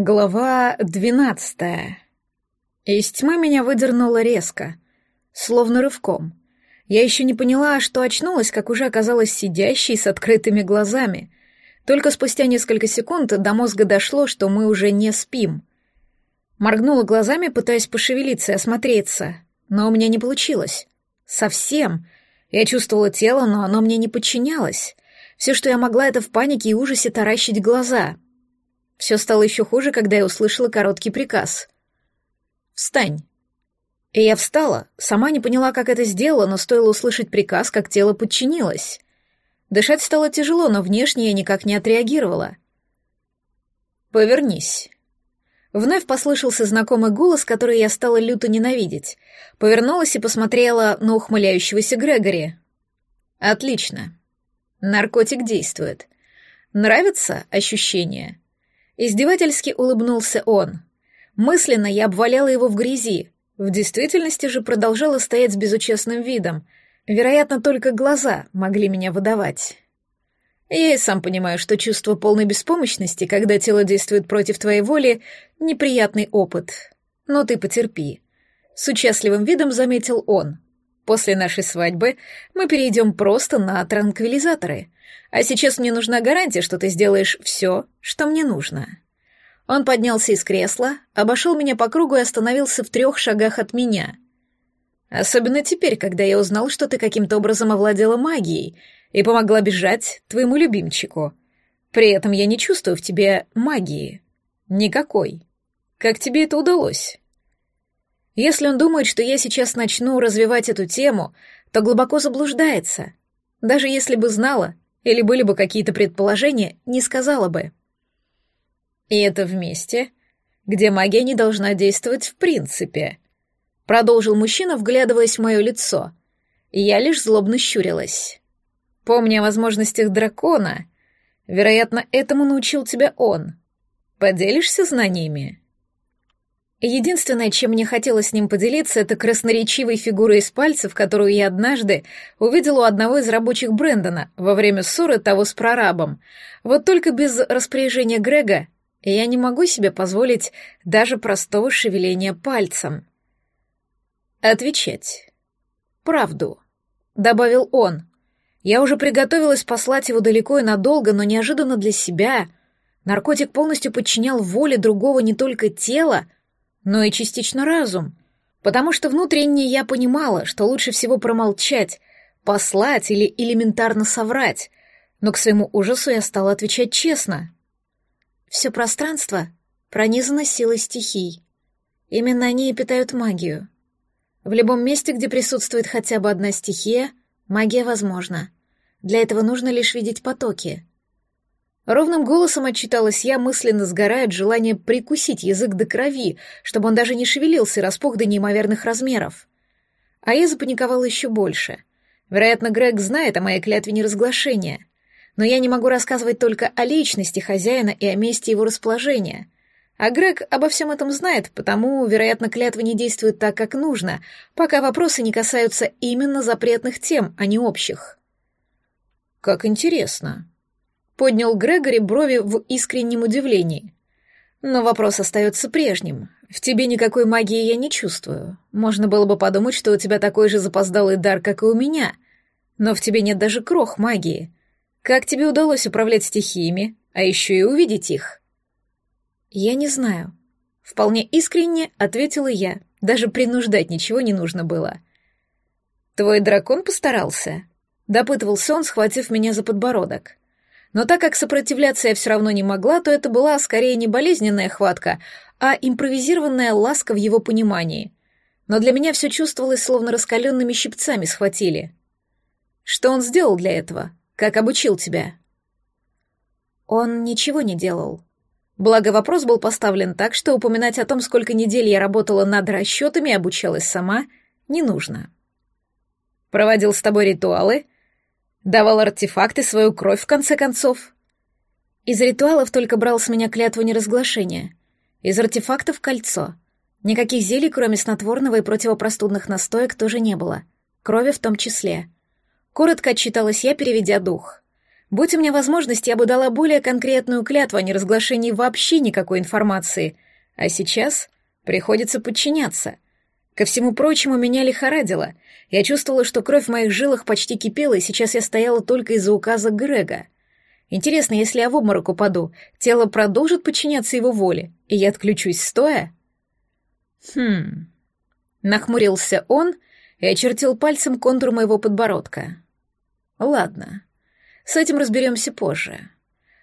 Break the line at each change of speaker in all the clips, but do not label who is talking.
Глава двенадцатая. Из тьмы меня выдернуло резко, словно рывком. Я еще не поняла, что очнулась, как уже оказалась сидящей с открытыми глазами. Только спустя несколько секунд до мозга дошло, что мы уже не спим. Моргнула глазами, пытаясь пошевелиться и осмотреться, но у меня не получилось. Совсем. Я чувствовала тело, но оно мне не подчинялось. Все, что я могла, это в панике и ужасе таращить глаза — все стало еще хуже, когда я услышала короткий приказ. «Встань!» И я встала, сама не поняла, как это сделала, но стоило услышать приказ, как тело подчинилось. Дышать стало тяжело, но внешне я никак не отреагировала. «Повернись». Вновь послышался знакомый голос, который я стала люто ненавидеть. Повернулась и посмотрела на ухмыляющегося Грегори. «Отлично. Наркотик действует. Нравится ощущение?» Издевательски улыбнулся он. Мысленно я обваляла его в грязи. В действительности же продолжала стоять с безучастным видом. Вероятно, только глаза могли меня выдавать. Я и сам понимаю, что чувство полной беспомощности, когда тело действует против твоей воли, неприятный опыт. Но ты потерпи. С участливым видом заметил он. После нашей свадьбы мы перейдем просто на транквилизаторы. А сейчас мне нужна гарантия, что ты сделаешь все, что мне нужно». Он поднялся из кресла, обошел меня по кругу и остановился в трех шагах от меня. «Особенно теперь, когда я узнал, что ты каким-то образом овладела магией и помогла бежать твоему любимчику. При этом я не чувствую в тебе магии. Никакой. Как тебе это удалось?» Если он думает, что я сейчас начну развивать эту тему, то глубоко заблуждается. Даже если бы знала, или были бы какие-то предположения, не сказала бы. И это вместе, где магия не должна действовать в принципе. Продолжил мужчина, вглядываясь в мое лицо. Я лишь злобно щурилась. Помня о возможностях дракона, вероятно, этому научил тебя он. Поделишься знаниями? Единственное, чем мне хотелось с ним поделиться, это красноречивой фигурой из пальцев, которую я однажды увидела у одного из рабочих Брэндона во время ссоры того с прорабом. Вот только без распоряжения Грега я не могу себе позволить даже простого шевеления пальцем. Отвечать. Правду, добавил он. Я уже приготовилась послать его далеко и надолго, но неожиданно для себя наркотик полностью подчинял воле другого не только тела, но и частично разум, потому что внутренне я понимала, что лучше всего промолчать, послать или элементарно соврать, но к своему ужасу я стала отвечать честно. Все пространство пронизано силой стихий. Именно они и питают магию. В любом месте, где присутствует хотя бы одна стихия, магия возможна. Для этого нужно лишь видеть потоки. Ровным голосом отчиталась я, мысленно сгорая от желания прикусить язык до крови, чтобы он даже не шевелился, распух до неимоверных размеров. А я запаниковала еще больше. Вероятно, Грег знает о моей клятве неразглашения. Но я не могу рассказывать только о личности хозяина и о месте его расположения. А Грег обо всем этом знает, потому, вероятно, клятва не действует так, как нужно, пока вопросы не касаются именно запретных тем, а не общих. «Как интересно», Поднял Грегори брови в искреннем удивлении. Но вопрос остается прежним. В тебе никакой магии я не чувствую. Можно было бы подумать, что у тебя такой же запоздалый дар, как и у меня. Но в тебе нет даже крох магии. Как тебе удалось управлять стихиями, а еще и увидеть их? Я не знаю. Вполне искренне ответила я. Даже принуждать ничего не нужно было. Твой дракон постарался? Допытывался он, схватив меня за подбородок. Но так как сопротивляться я все равно не могла, то это была скорее не болезненная хватка, а импровизированная ласка в его понимании. Но для меня все чувствовалось, словно раскаленными щипцами схватили. Что он сделал для этого? Как обучил тебя? Он ничего не делал. Благо вопрос был поставлен так, что упоминать о том, сколько недель я работала над расчетами и обучалась сама, не нужно. Проводил с тобой ритуалы — Давал артефакты, свою кровь, в конце концов. Из ритуалов только брал с меня клятву неразглашения. Из артефактов — кольцо. Никаких зелий, кроме снотворного и противопростудных настоек, тоже не было. Крови в том числе. Коротко отчиталась я, переведя дух. Будь у меня возможность, я бы дала более конкретную клятву о неразглашении вообще никакой информации. А сейчас приходится подчиняться. Ко всему прочему, меня лихорадило. Я чувствовала, что кровь в моих жилах почти кипела, и сейчас я стояла только из-за указа Грега. Интересно, если я в обморок упаду, тело продолжит подчиняться его воле, и я отключусь стоя? Хм... Нахмурился он и очертил пальцем контур моего подбородка. Ладно, с этим разберемся позже.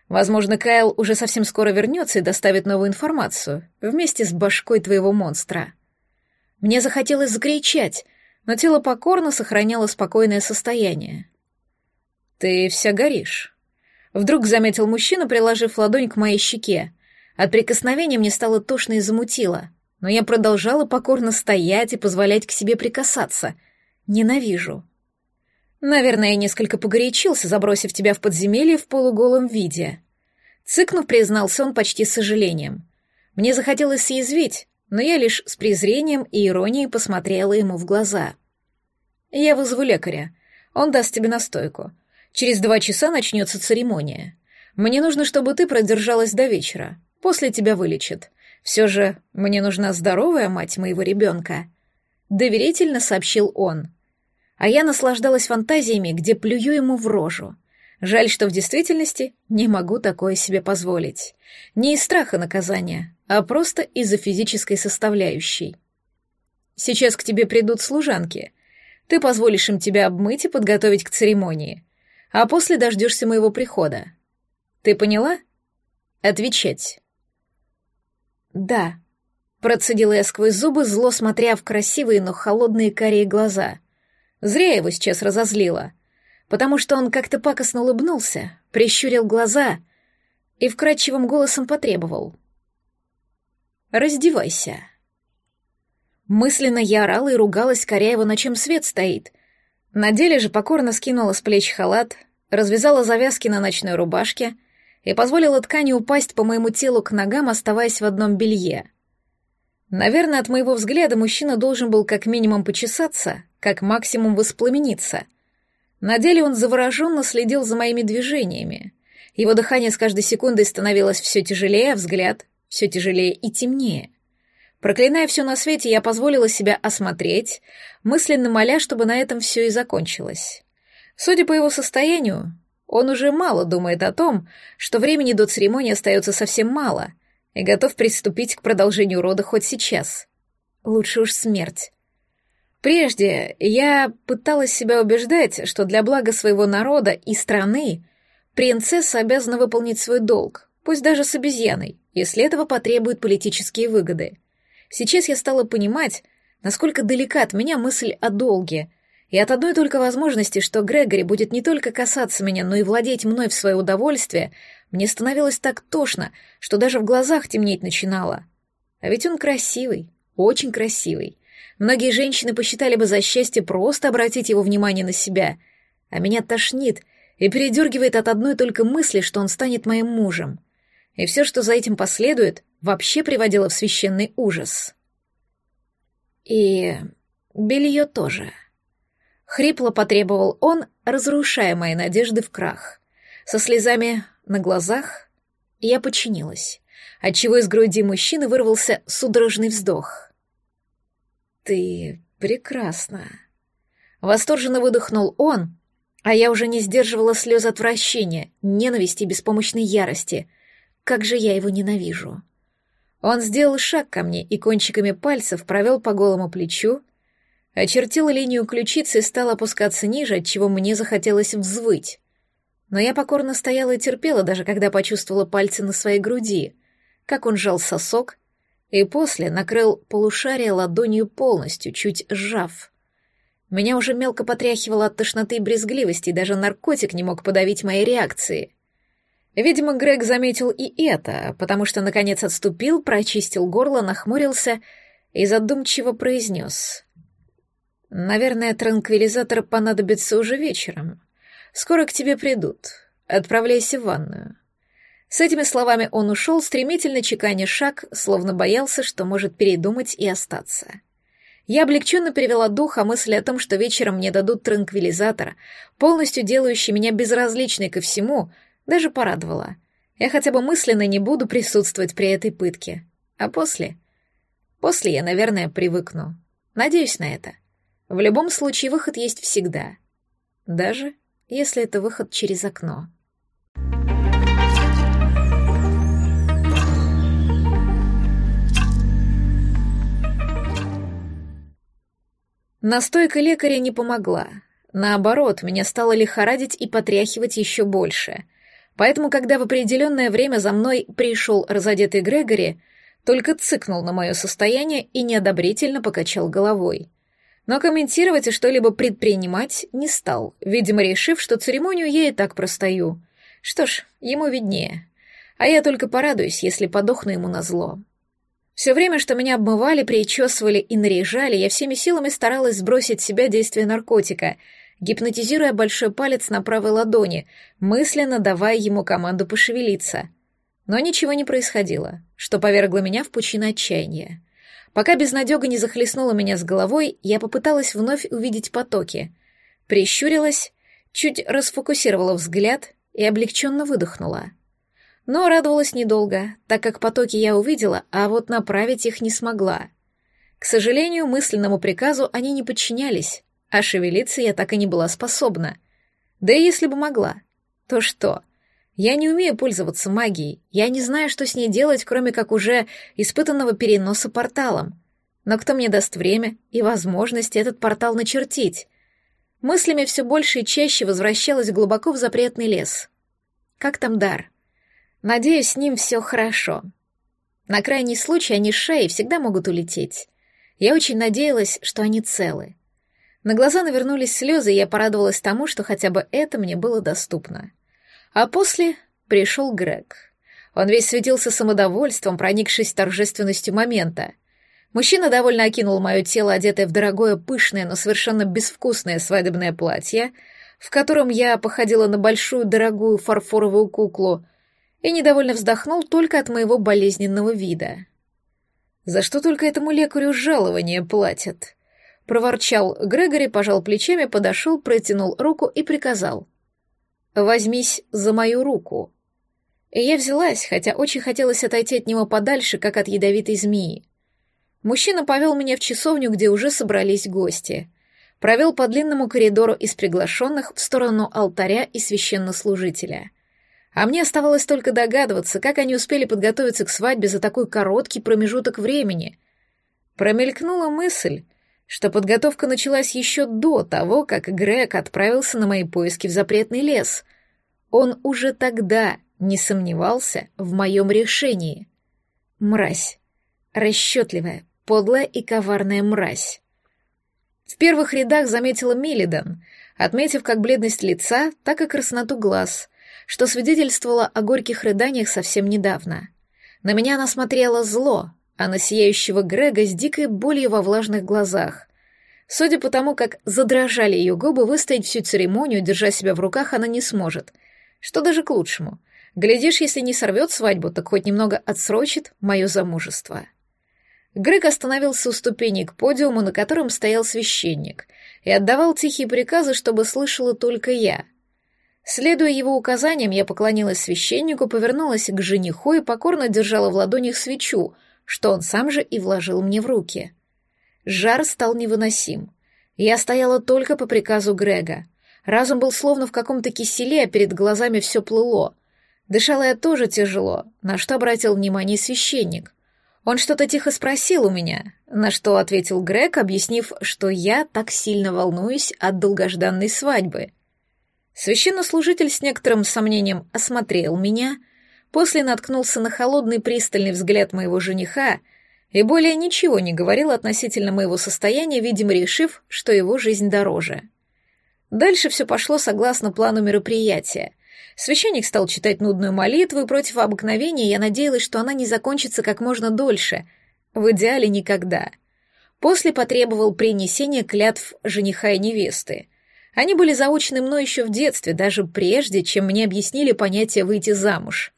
Возможно, Кайл уже совсем скоро вернется и доставит новую информацию вместе с башкой твоего монстра. Мне захотелось закричать, но тело покорно сохраняло спокойное состояние. «Ты вся горишь», — вдруг заметил мужчина, приложив ладонь к моей щеке. От прикосновения мне стало тошно и замутило, но я продолжала покорно стоять и позволять к себе прикасаться. Ненавижу. Наверное, я несколько погорячился, забросив тебя в подземелье в полуголом виде. Цыкнув, признался он почти с сожалением. Мне захотелось съязвить, но я лишь с презрением и иронией посмотрела ему в глаза. «Я вызову лекаря. Он даст тебе настойку. Через два часа начнется церемония. Мне нужно, чтобы ты продержалась до вечера. После тебя вылечат. Все же мне нужна здоровая мать моего ребенка», — доверительно сообщил он а я наслаждалась фантазиями, где плюю ему в рожу. Жаль, что в действительности не могу такое себе позволить. Не из страха наказания, а просто из-за физической составляющей. Сейчас к тебе придут служанки. Ты позволишь им тебя обмыть и подготовить к церемонии, а после дождешься моего прихода. Ты поняла? Отвечать. Да. Процедила я сквозь зубы, зло смотря в красивые, но холодные карие глаза — Зря его сейчас разозлила, потому что он как-то пакостно улыбнулся, прищурил глаза и вкрадчивым голосом потребовал. «Раздевайся». Мысленно я орала и ругалась Коряева, на чем свет стоит. На деле же покорно скинула с плеч халат, развязала завязки на ночной рубашке и позволила ткани упасть по моему телу к ногам, оставаясь в одном белье. Наверное, от моего взгляда мужчина должен был как минимум почесаться, как максимум воспламениться. На деле он завороженно следил за моими движениями. Его дыхание с каждой секундой становилось все тяжелее, а взгляд все тяжелее и темнее. Проклиная все на свете, я позволила себя осмотреть, мысленно моля, чтобы на этом все и закончилось. Судя по его состоянию, он уже мало думает о том, что времени до церемонии остается совсем мало, и готов приступить к продолжению рода хоть сейчас. Лучше уж смерть. Прежде я пыталась себя убеждать, что для блага своего народа и страны принцесса обязана выполнить свой долг, пусть даже с обезьяной, если этого потребуют политические выгоды. Сейчас я стала понимать, насколько далека от меня мысль о долге, и от одной только возможности, что Грегори будет не только касаться меня, но и владеть мной в свое удовольствие, мне становилось так тошно, что даже в глазах темнеть начинало. А ведь он красивый, очень красивый. Многие женщины посчитали бы за счастье просто обратить его внимание на себя, а меня тошнит и передергивает от одной только мысли, что он станет моим мужем. И все, что за этим последует, вообще приводило в священный ужас. И белье тоже. Хрипло потребовал он, разрушая мои надежды в крах. Со слезами на глазах я подчинилась, отчего из груди мужчины вырвался судорожный вздох. «Ты прекрасна!» Восторженно выдохнул он, а я уже не сдерживала слез отвращения, ненависти и беспомощной ярости. Как же я его ненавижу! Он сделал шаг ко мне и кончиками пальцев провел по голому плечу, очертил линию ключицы и стал опускаться ниже, от чего мне захотелось взвыть. Но я покорно стояла и терпела, даже когда почувствовала пальцы на своей груди, как он жал сосок, и после накрыл полушарие ладонью полностью, чуть сжав. Меня уже мелко потряхивало от тошноты и брезгливости, и даже наркотик не мог подавить мои реакции. Видимо, Грег заметил и это, потому что, наконец, отступил, прочистил горло, нахмурился и задумчиво произнес. «Наверное, транквилизатор понадобится уже вечером. Скоро к тебе придут. Отправляйся в ванную. С этими словами он ушел, стремительно чеканя шаг, словно боялся, что может передумать и остаться. Я облегченно перевела дух, а мысль о том, что вечером мне дадут транквилизатор, полностью делающий меня безразличной ко всему, даже порадовала. Я хотя бы мысленно не буду присутствовать при этой пытке. А после? После я, наверное, привыкну. Надеюсь на это. В любом случае выход есть всегда. Даже если это выход через окно. Настойка лекаря не помогла. Наоборот, меня стало лихорадить и потряхивать еще больше. Поэтому, когда в определенное время за мной пришел разодетый Грегори, только цыкнул на мое состояние и неодобрительно покачал головой. Но комментировать и что-либо предпринимать не стал, видимо, решив, что церемонию я и так простою. Что ж, ему виднее. А я только порадуюсь, если подохну ему на зло. Все время, что меня обмывали, причесывали и наряжали, я всеми силами старалась сбросить с себя действие наркотика, гипнотизируя большой палец на правой ладони, мысленно давая ему команду пошевелиться. Но ничего не происходило, что повергло меня в пучину отчаяния. Пока безнадега не захлестнула меня с головой, я попыталась вновь увидеть потоки. Прищурилась, чуть расфокусировала взгляд и облегченно выдохнула. Но радовалась недолго, так как потоки я увидела, а вот направить их не смогла. К сожалению, мысленному приказу они не подчинялись, а шевелиться я так и не была способна. Да и если бы могла, то что? Я не умею пользоваться магией, я не знаю, что с ней делать, кроме как уже испытанного переноса порталом. Но кто мне даст время и возможность этот портал начертить? Мыслями все больше и чаще возвращалась глубоко в запретный лес. Как там дар? Надеюсь, с ним все хорошо. На крайний случай они с Шеей всегда могут улететь. Я очень надеялась, что они целы. На глаза навернулись слезы, и я порадовалась тому, что хотя бы это мне было доступно. А после пришел Грег. Он весь светился самодовольством, проникшись торжественностью момента. Мужчина довольно окинул мое тело, одетое в дорогое, пышное, но совершенно безвкусное свадебное платье, в котором я походила на большую дорогую фарфоровую куклу — и недовольно вздохнул только от моего болезненного вида. «За что только этому лекарю жалование платят?» Проворчал Грегори, пожал плечами, подошел, протянул руку и приказал. «Возьмись за мою руку». И я взялась, хотя очень хотелось отойти от него подальше, как от ядовитой змеи. Мужчина повел меня в часовню, где уже собрались гости. Провел по длинному коридору из приглашенных в сторону алтаря и священнослужителя. А мне оставалось только догадываться, как они успели подготовиться к свадьбе за такой короткий промежуток времени. Промелькнула мысль, что подготовка началась еще до того, как Грег отправился на мои поиски в запретный лес. Он уже тогда не сомневался в моем решении. Мразь. Расчетливая, подлая и коварная мразь. В первых рядах заметила Милидан, отметив как бледность лица, так и красноту глаз — что свидетельствовало о горьких рыданиях совсем недавно. На меня она смотрела зло, а на сияющего Грега с дикой болью во влажных глазах. Судя по тому, как задрожали ее губы, выстоять всю церемонию, держа себя в руках, она не сможет. Что даже к лучшему. Глядишь, если не сорвет свадьбу, так хоть немного отсрочит мое замужество. Грег остановился у ступеней к подиуму, на котором стоял священник, и отдавал тихие приказы, чтобы слышала только я — Следуя его указаниям, я поклонилась священнику, повернулась к жениху и покорно держала в ладонях свечу, что он сам же и вложил мне в руки. Жар стал невыносим. Я стояла только по приказу Грега. Разум был словно в каком-то киселе, а перед глазами все плыло. Дышала я тоже тяжело, на что обратил внимание священник. Он что-то тихо спросил у меня, на что ответил Грег, объяснив, что я так сильно волнуюсь от долгожданной свадьбы — Священнослужитель с некоторым сомнением осмотрел меня, после наткнулся на холодный пристальный взгляд моего жениха и более ничего не говорил относительно моего состояния, видимо, решив, что его жизнь дороже. Дальше все пошло согласно плану мероприятия. Священник стал читать нудную молитву, и против обыкновения я надеялась, что она не закончится как можно дольше, в идеале никогда. После потребовал принесения клятв жениха и невесты — они были заучены мной еще в детстве, даже прежде, чем мне объяснили понятие «выйти замуж».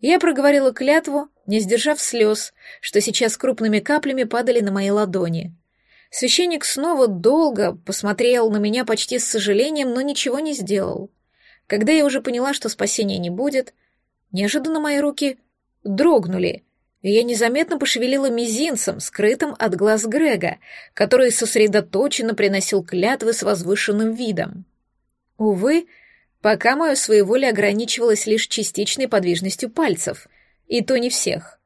Я проговорила клятву, не сдержав слез, что сейчас крупными каплями падали на мои ладони. Священник снова долго посмотрел на меня почти с сожалением, но ничего не сделал. Когда я уже поняла, что спасения не будет, неожиданно мои руки дрогнули, я незаметно пошевелила мизинцем, скрытым от глаз Грега, который сосредоточенно приносил клятвы с возвышенным видом. Увы, пока мое своеволие ограничивалось лишь частичной подвижностью пальцев, и то не всех.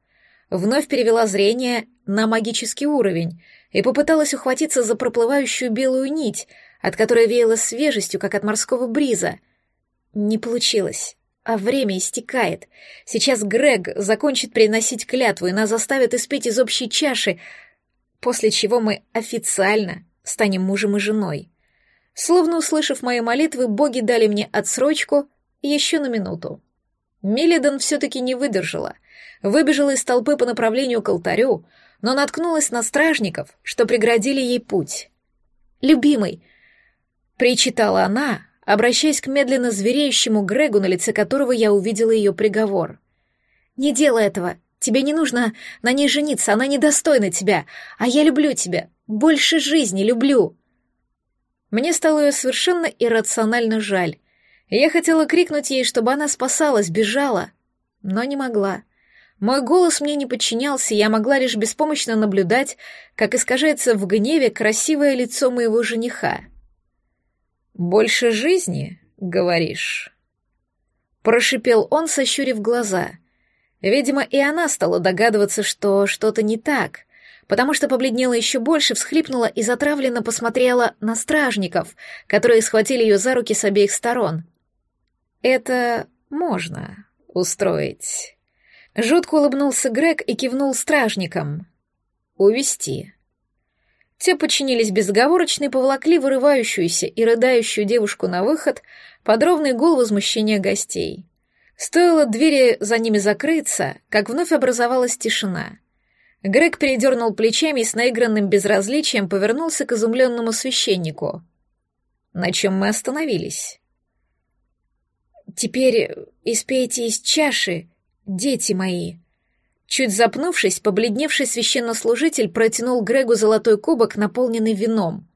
Вновь перевела зрение на магический уровень и попыталась ухватиться за проплывающую белую нить, от которой веяло свежестью, как от морского бриза. Не получилось. А время истекает. Сейчас Грег закончит приносить клятву, и нас заставят испить из общей чаши, после чего мы официально станем мужем и женой. Словно услышав мои молитвы, боги дали мне отсрочку еще на минуту. Милидан все-таки не выдержала, выбежала из толпы по направлению к алтарю, но наткнулась на стражников, что преградили ей путь. «Любимый!» — причитала она, обращаясь к медленно звереющему Грегу, на лице которого я увидела ее приговор. «Не делай этого. Тебе не нужно на ней жениться, она недостойна тебя. А я люблю тебя. Больше жизни люблю». Мне стало ее совершенно иррационально жаль. Я хотела крикнуть ей, чтобы она спасалась, бежала, но не могла. Мой голос мне не подчинялся, я могла лишь беспомощно наблюдать, как искажается в гневе красивое лицо моего жениха. «Больше жизни, говоришь?» Прошипел он, сощурив глаза. Видимо, и она стала догадываться, что что-то не так, потому что побледнела еще больше, всхлипнула и затравленно посмотрела на стражников, которые схватили ее за руки с обеих сторон. «Это можно устроить». Жутко улыбнулся Грег и кивнул стражникам. «Увести». Те подчинились безоговорочно и поволокли вырывающуюся и рыдающую девушку на выход под ровный гул возмущения гостей. Стоило двери за ними закрыться, как вновь образовалась тишина. Грег передернул плечами и с наигранным безразличием повернулся к изумленному священнику. «На чем мы остановились?» «Теперь испейте из чаши дети мои!» Чуть запнувшись, побледневший священнослужитель протянул Грегу золотой кубок, наполненный вином.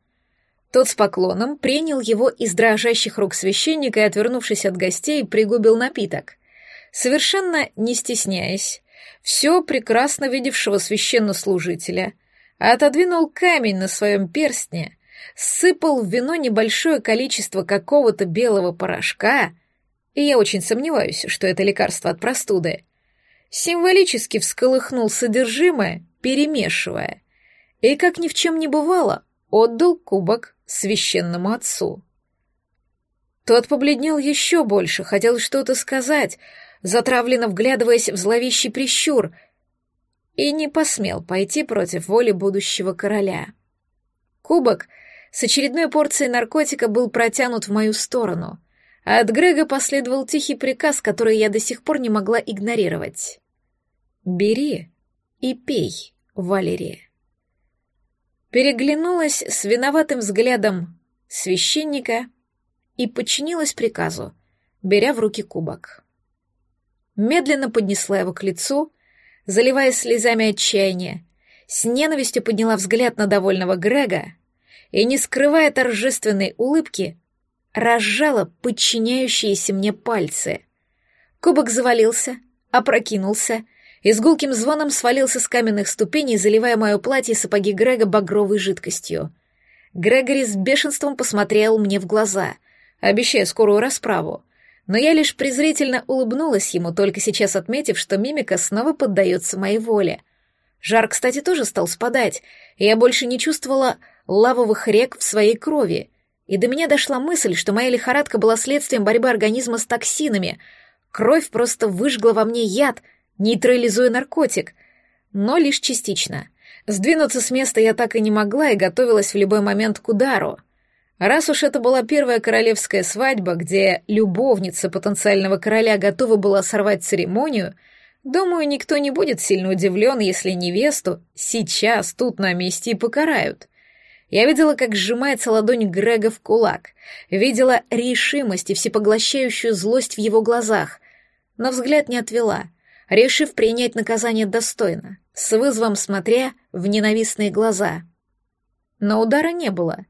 Тот с поклоном принял его из дрожащих рук священника и, отвернувшись от гостей, пригубил напиток. Совершенно не стесняясь, все прекрасно видевшего священнослужителя, отодвинул камень на своем перстне, сыпал в вино небольшое количество какого-то белого порошка и я очень сомневаюсь, что это лекарство от простуды, символически всколыхнул содержимое, перемешивая, и, как ни в чем не бывало, отдал кубок священному отцу. Тот побледнел еще больше, хотел что-то сказать, затравленно вглядываясь в зловещий прищур, и не посмел пойти против воли будущего короля. Кубок с очередной порцией наркотика был протянут в мою сторону — а от Грега последовал тихий приказ, который я до сих пор не могла игнорировать. «Бери и пей, Валерия». Переглянулась с виноватым взглядом священника и подчинилась приказу, беря в руки кубок. Медленно поднесла его к лицу, заливая слезами отчаяния, с ненавистью подняла взгляд на довольного Грега и, не скрывая торжественной улыбки, разжала подчиняющиеся мне пальцы. Кубок завалился, опрокинулся и с гулким звоном свалился с каменных ступеней, заливая мое платье и сапоги Грега багровой жидкостью. Грегори с бешенством посмотрел мне в глаза, обещая скорую расправу, но я лишь презрительно улыбнулась ему, только сейчас отметив, что мимика снова поддается моей воле. Жар, кстати, тоже стал спадать, и я больше не чувствовала лавовых рек в своей крови — и до меня дошла мысль, что моя лихорадка была следствием борьбы организма с токсинами. Кровь просто выжгла во мне яд, нейтрализуя наркотик, но лишь частично. Сдвинуться с места я так и не могла и готовилась в любой момент к удару. Раз уж это была первая королевская свадьба, где любовница потенциального короля готова была сорвать церемонию, думаю, никто не будет сильно удивлен, если невесту сейчас тут на месте и покарают. Я видела, как сжимается ладонь Грега в кулак, видела решимость и всепоглощающую злость в его глазах, но взгляд не отвела, решив принять наказание достойно, с вызовом смотря в ненавистные глаза. Но удара не было.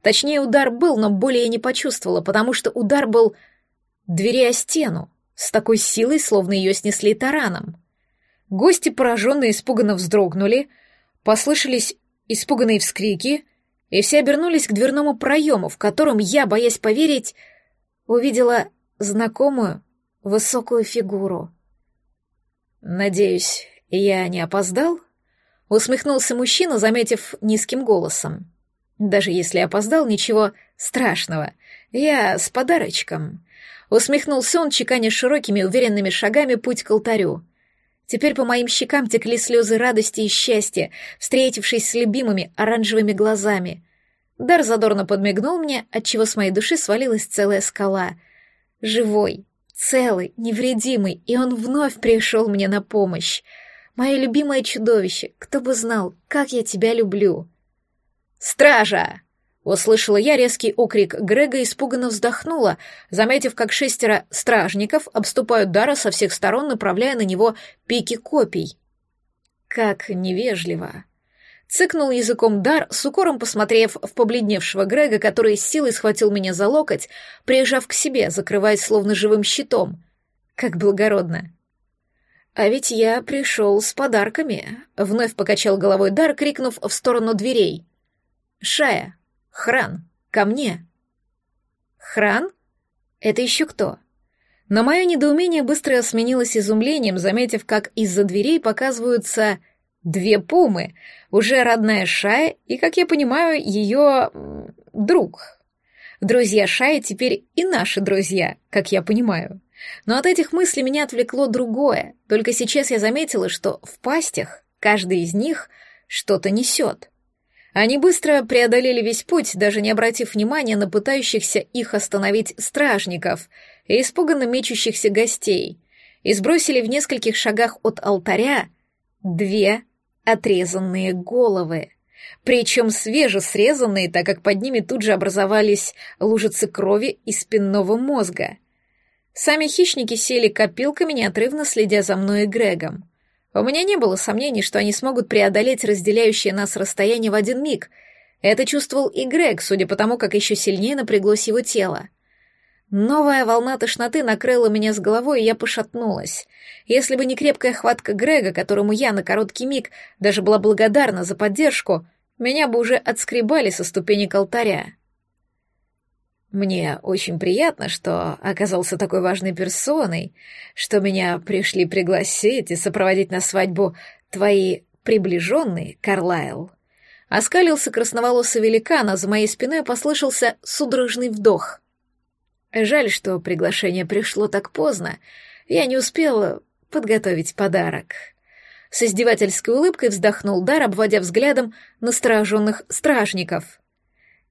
Точнее, удар был, но боли я не почувствовала, потому что удар был двери о стену, с такой силой, словно ее снесли тараном. Гости, пораженные, испуганно вздрогнули, послышались испуганные вскрики, и все обернулись к дверному проему, в котором я, боясь поверить, увидела знакомую высокую фигуру. «Надеюсь, я не опоздал?» — усмехнулся мужчина, заметив низким голосом. «Даже если опоздал, ничего страшного. Я с подарочком». Усмехнулся он, чеканя широкими уверенными шагами путь к алтарю. Теперь по моим щекам текли слезы радости и счастья, встретившись с любимыми оранжевыми глазами. Дар задорно подмигнул мне, отчего с моей души свалилась целая скала. Живой, целый, невредимый, и он вновь пришел мне на помощь. Мое любимое чудовище, кто бы знал, как я тебя люблю. «Стража!» Услышала я резкий окрик Грега и испуганно вздохнула, заметив, как шестеро стражников обступают Дара со всех сторон, направляя на него пики копий. Как невежливо. Цыкнул языком Дар, с укором посмотрев в побледневшего Грега, который с силой схватил меня за локоть, приезжав к себе, закрываясь словно живым щитом. Как благородно. «А ведь я пришел с подарками», — вновь покачал головой Дар, крикнув в сторону дверей. «Шая, Хран, ко мне!» «Хран? Это еще кто?» Но мое недоумение быстро сменилось изумлением, заметив, как из-за дверей показываются две пумы, уже родная Шая и, как я понимаю, ее друг. Друзья Шая теперь и наши друзья, как я понимаю. Но от этих мыслей меня отвлекло другое. Только сейчас я заметила, что в пастях каждый из них что-то несет. Они быстро преодолели весь путь, даже не обратив внимания на пытающихся их остановить стражников и испуганно мечущихся гостей, и сбросили в нескольких шагах от алтаря две отрезанные головы. Причем свежесрезанные, так как под ними тут же образовались лужицы крови и спинного мозга. Сами хищники сели копилками, неотрывно следя за мной и Грегом. У меня не было сомнений, что они смогут преодолеть разделяющее нас расстояние в один миг. Это чувствовал и Грег, судя по тому, как еще сильнее напряглось его тело. Новая волна тошноты накрыла меня с головой, и я пошатнулась. Если бы не крепкая хватка Грега, которому я на короткий миг даже была благодарна за поддержку, меня бы уже отскребали со ступенек алтаря. Мне очень приятно, что оказался такой важной персоной, что меня пришли пригласить и сопроводить на свадьбу твои приближенные, Карлайл. Оскалился красноволосый великан, а за моей спиной послышался судорожный вдох. Жаль, что приглашение пришло так поздно. Я не успела подготовить подарок. С издевательской улыбкой вздохнул Дар, обводя взглядом настороженных стражников —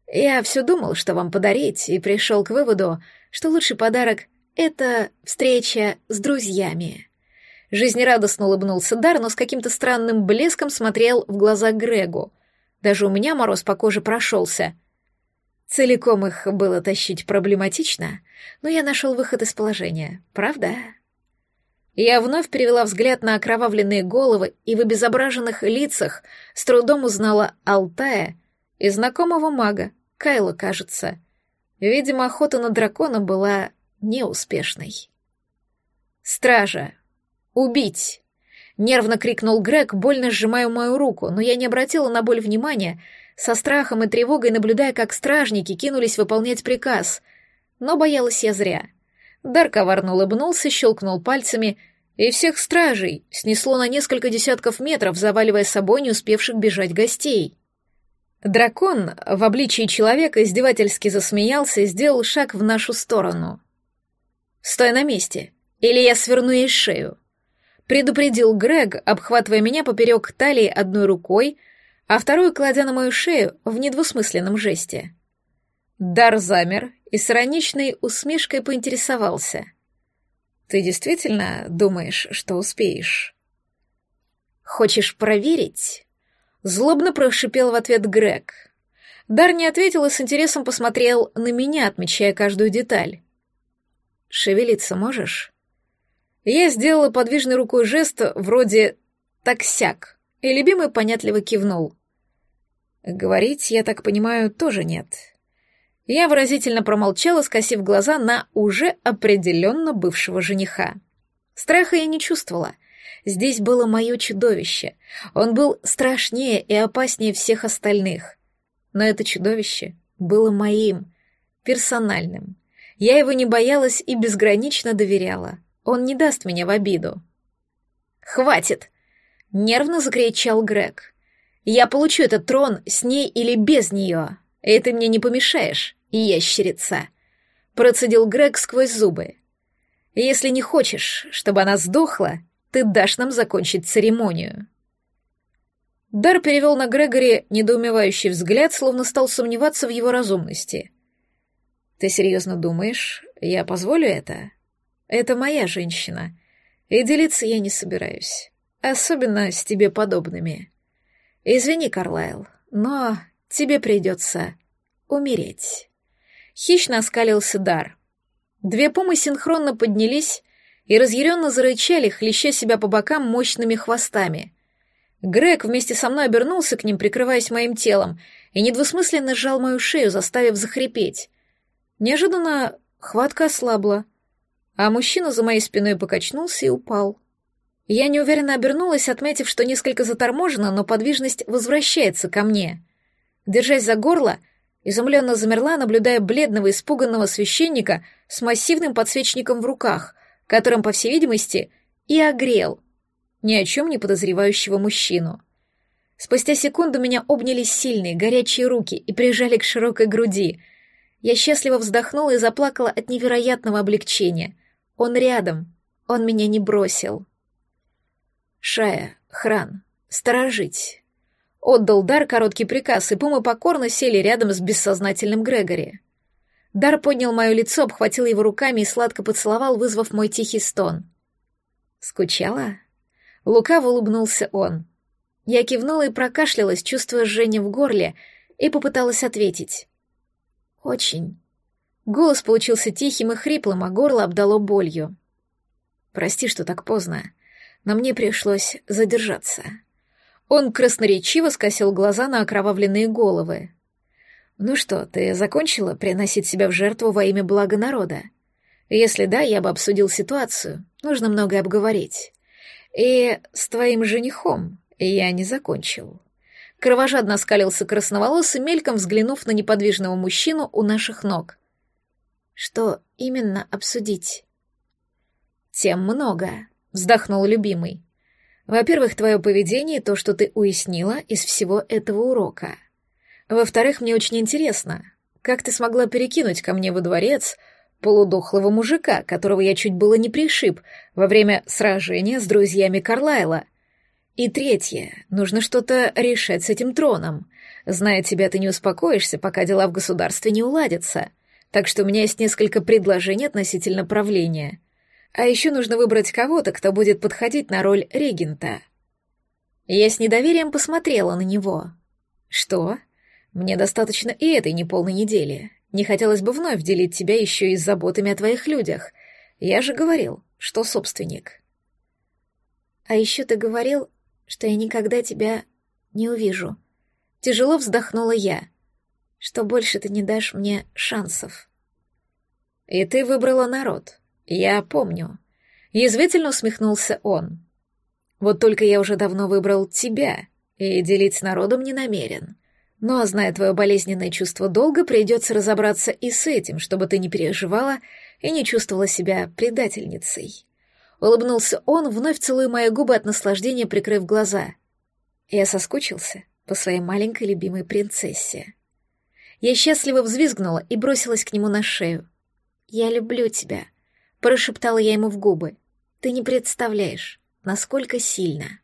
я все думал, что вам подарить, и пришел к выводу, что лучший подарок — это встреча с друзьями. Жизнерадостно улыбнулся Дар, но с каким-то странным блеском смотрел в глаза Грегу. Даже у меня мороз по коже прошелся. Целиком их было тащить проблематично, но я нашел выход из положения, правда? Я вновь перевела взгляд на окровавленные головы и в обезображенных лицах с трудом узнала Алтая — и знакомого мага, Кайла, кажется. Видимо, охота на дракона была неуспешной. «Стража! Убить!» — нервно крикнул Грег, больно сжимая мою руку, но я не обратила на боль внимания, со страхом и тревогой наблюдая, как стражники кинулись выполнять приказ. Но боялась я зря. Дар коварно улыбнулся, щелкнул пальцами, и всех стражей снесло на несколько десятков метров, заваливая собой не успевших бежать гостей. Дракон в обличии человека издевательски засмеялся и сделал шаг в нашу сторону. «Стой на месте, или я сверну ей шею», — предупредил Грег, обхватывая меня поперек талии одной рукой, а вторую кладя на мою шею в недвусмысленном жесте. Дар замер и с ироничной усмешкой поинтересовался. «Ты действительно думаешь, что успеешь?» «Хочешь проверить?» Злобно прошипел в ответ Грег. Дар не ответил и с интересом посмотрел на меня, отмечая каждую деталь. «Шевелиться можешь?» Я сделала подвижной рукой жест вроде «таксяк», и любимый понятливо кивнул. Говорить, я так понимаю, тоже нет. Я выразительно промолчала, скосив глаза на уже определенно бывшего жениха. Страха я не чувствовала. Здесь было мое чудовище. Он был страшнее и опаснее всех остальных. Но это чудовище было моим, персональным. Я его не боялась и безгранично доверяла. Он не даст меня в обиду. «Хватит!» — нервно закричал Грег. «Я получу этот трон с ней или без нее, ты мне не помешаешь, ящерица!» Процедил Грег сквозь зубы. «Если не хочешь, чтобы она сдохла, ты дашь нам закончить церемонию». Дар перевел на Грегори недоумевающий взгляд, словно стал сомневаться в его разумности. «Ты серьезно думаешь, я позволю это? Это моя женщина, и делиться я не собираюсь, особенно с тебе подобными. Извини, Карлайл, но тебе придется умереть». Хищно оскалился Дар. Две помы синхронно поднялись и разъяренно зарычали, хлеща себя по бокам мощными хвостами. Грег вместе со мной обернулся к ним, прикрываясь моим телом, и недвусмысленно сжал мою шею, заставив захрипеть. Неожиданно хватка ослабла, а мужчина за моей спиной покачнулся и упал. Я неуверенно обернулась, отметив, что несколько заторможена, но подвижность возвращается ко мне. Держась за горло, изумленно замерла, наблюдая бледного, испуганного священника с массивным подсвечником в руках, которым, по всей видимости, и огрел ни о чем не подозревающего мужчину. Спустя секунду меня обняли сильные, горячие руки и прижали к широкой груди. Я счастливо вздохнула и заплакала от невероятного облегчения. Он рядом, он меня не бросил. Шая, Хран, сторожить. Отдал Дар короткий приказ, и пумы покорно сели рядом с бессознательным Грегори. Дар поднял мое лицо, обхватил его руками и сладко поцеловал, вызвав мой тихий стон. «Скучала?» Лукаво улыбнулся он. Я кивнула и прокашлялась, чувствуя жжение в горле, и попыталась ответить. «Очень». Голос получился тихим и хриплым, а горло обдало болью. «Прости, что так поздно, но мне пришлось задержаться». Он красноречиво скосил глаза на окровавленные головы. «Ну что, ты закончила приносить себя в жертву во имя блага народа? Если да, я бы обсудил ситуацию. Нужно многое обговорить. И с твоим женихом я не закончил». Кровожадно скалился красноволосый, мельком взглянув на неподвижного мужчину у наших ног. «Что именно обсудить?» «Тем много», — вздохнул любимый. «Во-первых, твое поведение то, что ты уяснила из всего этого урока. Во-вторых, мне очень интересно, как ты смогла перекинуть ко мне во дворец полудохлого мужика, которого я чуть было не пришиб во время сражения с друзьями Карлайла. И третье, нужно что-то решать с этим троном. Зная тебя, ты не успокоишься, пока дела в государстве не уладятся. Так что у меня есть несколько предложений относительно правления. А еще нужно выбрать кого-то, кто будет подходить на роль регента. Я с недоверием посмотрела на него. Что? Мне достаточно и этой неполной недели. Не хотелось бы вновь делить тебя еще и с заботами о твоих людях. Я же говорил, что собственник. А еще ты говорил, что я никогда тебя не увижу. Тяжело вздохнула я. Что больше ты не дашь мне шансов. И ты выбрала народ. Я помню. Язвительно усмехнулся он. Вот только я уже давно выбрал тебя, и делить с народом не намерен. Но, зная твое болезненное чувство долга, придется разобраться и с этим, чтобы ты не переживала и не чувствовала себя предательницей. Улыбнулся он, вновь целуя мои губы от наслаждения, прикрыв глаза. Я соскучился по своей маленькой любимой принцессе. Я счастливо взвизгнула и бросилась к нему на шею. «Я люблю тебя», — прошептала я ему в губы. «Ты не представляешь, насколько сильно».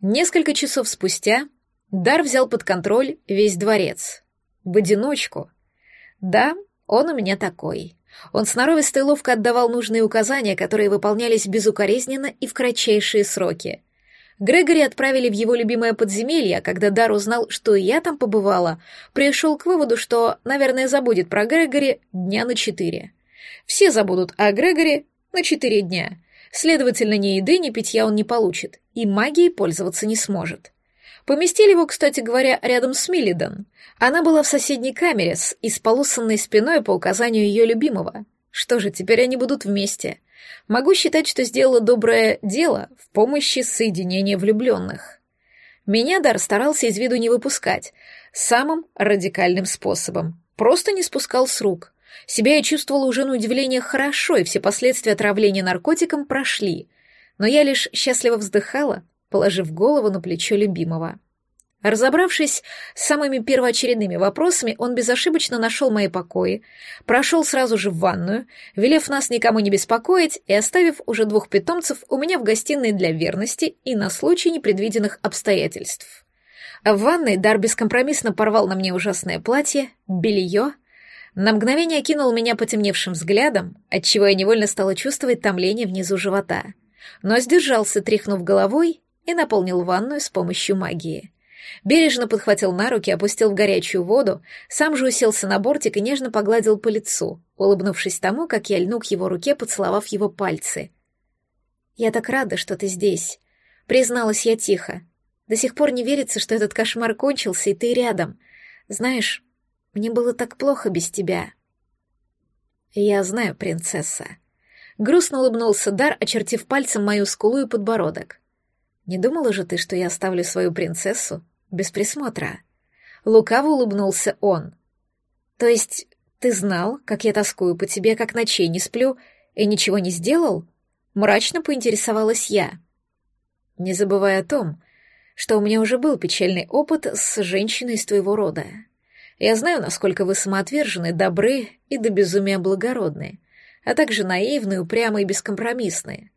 Несколько часов спустя Дар взял под контроль весь дворец. В одиночку. Да, он у меня такой. Он сноровисто и ловко отдавал нужные указания, которые выполнялись безукоризненно и в кратчайшие сроки. Грегори отправили в его любимое подземелье, а когда Дар узнал, что я там побывала, пришел к выводу, что, наверное, забудет про Грегори дня на четыре. Все забудут о Грегори на четыре дня. Следовательно, ни еды, ни питья он не получит, и магией пользоваться не сможет. Поместили его, кстати говоря, рядом с Миллидан. Она была в соседней камере с исполосанной спиной по указанию ее любимого. Что же, теперь они будут вместе. Могу считать, что сделала доброе дело в помощи соединения влюбленных. Меня Дар старался из виду не выпускать, самым радикальным способом. Просто не спускал с рук. Себя я чувствовала уже на удивление хорошо, и все последствия отравления наркотиком прошли. Но я лишь счастливо вздыхала, положив голову на плечо любимого. Разобравшись с самыми первоочередными вопросами, он безошибочно нашел мои покои, прошел сразу же в ванную, велев нас никому не беспокоить и оставив уже двух питомцев у меня в гостиной для верности и на случай непредвиденных обстоятельств. В ванной Дар бескомпромиссно порвал на мне ужасное платье, белье, на мгновение окинул меня потемневшим взглядом, отчего я невольно стала чувствовать томление внизу живота, но сдержался, тряхнув головой, и наполнил ванную с помощью магии. Бережно подхватил на руки, опустил в горячую воду, сам же уселся на бортик и нежно погладил по лицу, улыбнувшись тому, как я льну к его руке, поцеловав его пальцы. «Я так рада, что ты здесь», — призналась я тихо. «До сих пор не верится, что этот кошмар кончился, и ты рядом. Знаешь, мне было так плохо без тебя». «Я знаю, принцесса». Грустно улыбнулся Дар, очертив пальцем мою скулу и подбородок. «Не думала же ты, что я оставлю свою принцессу без присмотра. Лукаво улыбнулся он. То есть ты знал, как я тоскую по тебе, как ночей не сплю, и ничего не сделал? Мрачно поинтересовалась я. Не забывая о том, что у меня уже был печальный опыт с женщиной из твоего рода. Я знаю, насколько вы самоотвержены, добры и до безумия благородны, а также наивны, упрямы и бескомпромиссны.